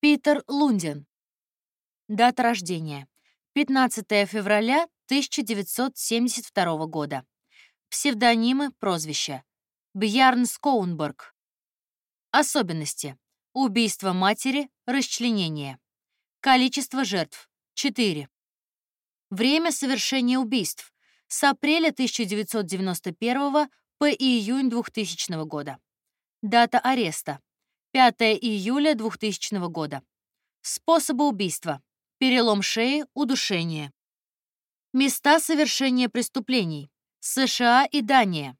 Питер Лундин. Дата рождения. 15 февраля 1972 года. Псевдонимы, прозвища. Бьярн Скоунберг. Особенности. Убийство матери, расчленение. Количество жертв. 4. Время совершения убийств. С апреля 1991 по июнь 2000 года. Дата ареста. 5 июля 2000 года. Способы убийства. Перелом шеи, удушение. Места совершения преступлений. США и Дания.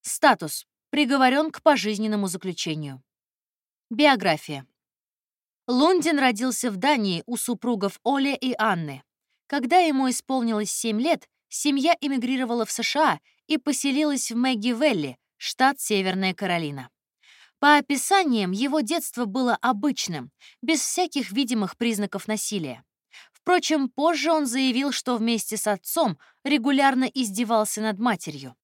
Статус. Приговорен к пожизненному заключению. Биография. Лундин родился в Дании у супругов Оли и Анны. Когда ему исполнилось 7 лет, семья эмигрировала в США и поселилась в Мэгги-Велли, штат Северная Каролина. По описаниям, его детство было обычным, без всяких видимых признаков насилия. Впрочем, позже он заявил, что вместе с отцом регулярно издевался над матерью.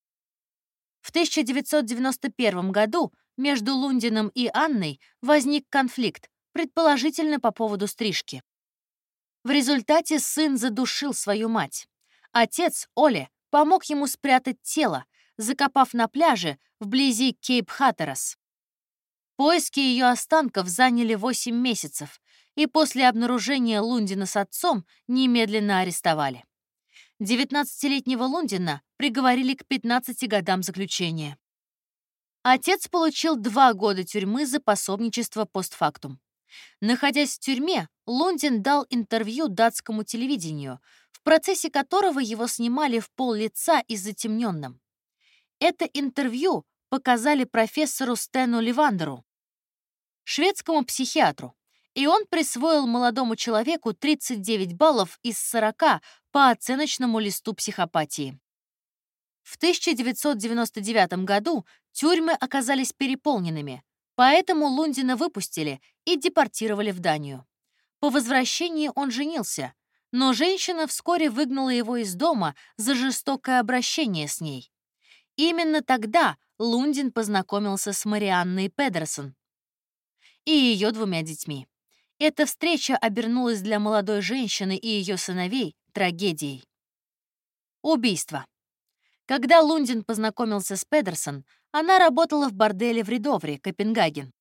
В 1991 году между Лундином и Анной возник конфликт, предположительно по поводу стрижки. В результате сын задушил свою мать. Отец, Оле, помог ему спрятать тело, закопав на пляже вблизи Кейп-Хаттерас. Поиски ее останков заняли 8 месяцев, и после обнаружения Лундина с отцом немедленно арестовали. 19-летнего Лундина приговорили к 15 годам заключения. Отец получил два года тюрьмы за пособничество постфактум. Находясь в тюрьме, Лундин дал интервью датскому телевидению, в процессе которого его снимали в пол лица и затемненным. Это интервью показали профессору Стэну Ливандеру, шведскому психиатру, и он присвоил молодому человеку 39 баллов из 40 по оценочному листу психопатии. В 1999 году тюрьмы оказались переполненными, поэтому Лундина выпустили и депортировали в Данию. По возвращении он женился, но женщина вскоре выгнала его из дома за жестокое обращение с ней. Именно тогда Лундин познакомился с Марианной Педерсон и ее двумя детьми. Эта встреча обернулась для молодой женщины и ее сыновей трагедией. Убийство. Когда Лундин познакомился с Педерсон, она работала в борделе в Ридовре, Копенгаген.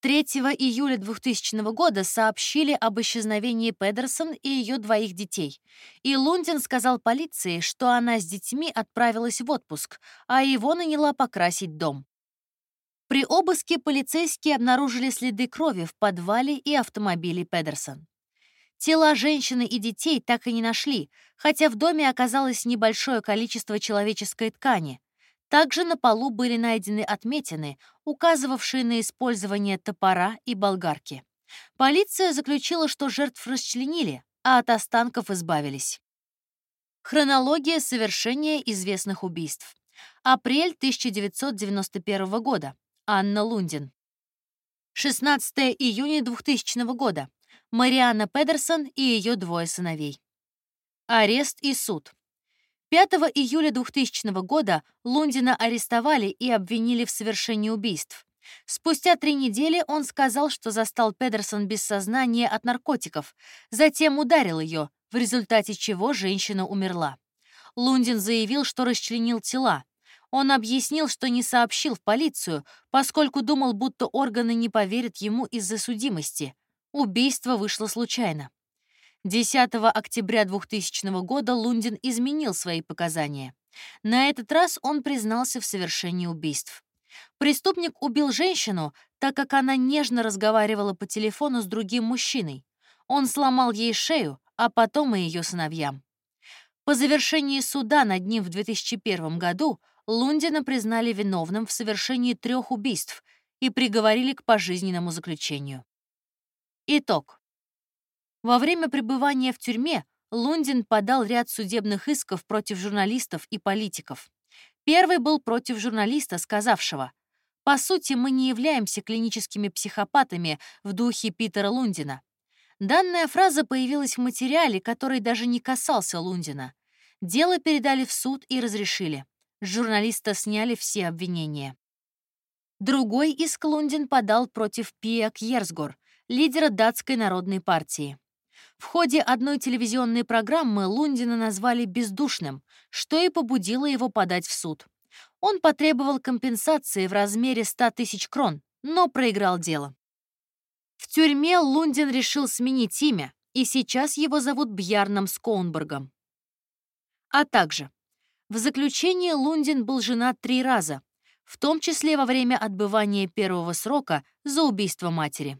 3 июля 2000 года сообщили об исчезновении Педерсон и ее двоих детей, и Лундин сказал полиции, что она с детьми отправилась в отпуск, а его наняла покрасить дом. При обыске полицейские обнаружили следы крови в подвале и автомобиле Педерсон. Тела женщины и детей так и не нашли, хотя в доме оказалось небольшое количество человеческой ткани. Также на полу были найдены отметины, указывавшие на использование топора и болгарки. Полиция заключила, что жертв расчленили, а от останков избавились. Хронология совершения известных убийств. Апрель 1991 года. Анна Лундин. 16 июня 2000 года. Марианна Педерсон и ее двое сыновей. Арест и суд. 5 июля 2000 года Лундина арестовали и обвинили в совершении убийств. Спустя три недели он сказал, что застал Педерсон без сознания от наркотиков, затем ударил ее, в результате чего женщина умерла. Лундин заявил, что расчленил тела, он объяснил, что не сообщил в полицию, поскольку думал, будто органы не поверят ему из-за судимости. Убийство вышло случайно. 10 октября 2000 года Лундин изменил свои показания. На этот раз он признался в совершении убийств. Преступник убил женщину, так как она нежно разговаривала по телефону с другим мужчиной. Он сломал ей шею, а потом и ее сыновьям. По завершении суда над ним в 2001 году Лундина признали виновным в совершении трех убийств и приговорили к пожизненному заключению. Итог. Во время пребывания в тюрьме Лундин подал ряд судебных исков против журналистов и политиков. Первый был против журналиста, сказавшего, «По сути, мы не являемся клиническими психопатами в духе Питера Лундина». Данная фраза появилась в материале, который даже не касался Лундина. Дело передали в суд и разрешили. С журналиста сняли все обвинения. Другой иск Лундин подал против Пия Кьерсгор, лидера датской народной партии. В ходе одной телевизионной программы Лундина назвали бездушным, что и побудило его подать в суд. Он потребовал компенсации в размере 100 тысяч крон, но проиграл дело. В тюрьме Лундин решил сменить имя, и сейчас его зовут Бьярном Скоунбергом. А также в заключении Лундин был женат три раза, в том числе во время отбывания первого срока за убийство матери.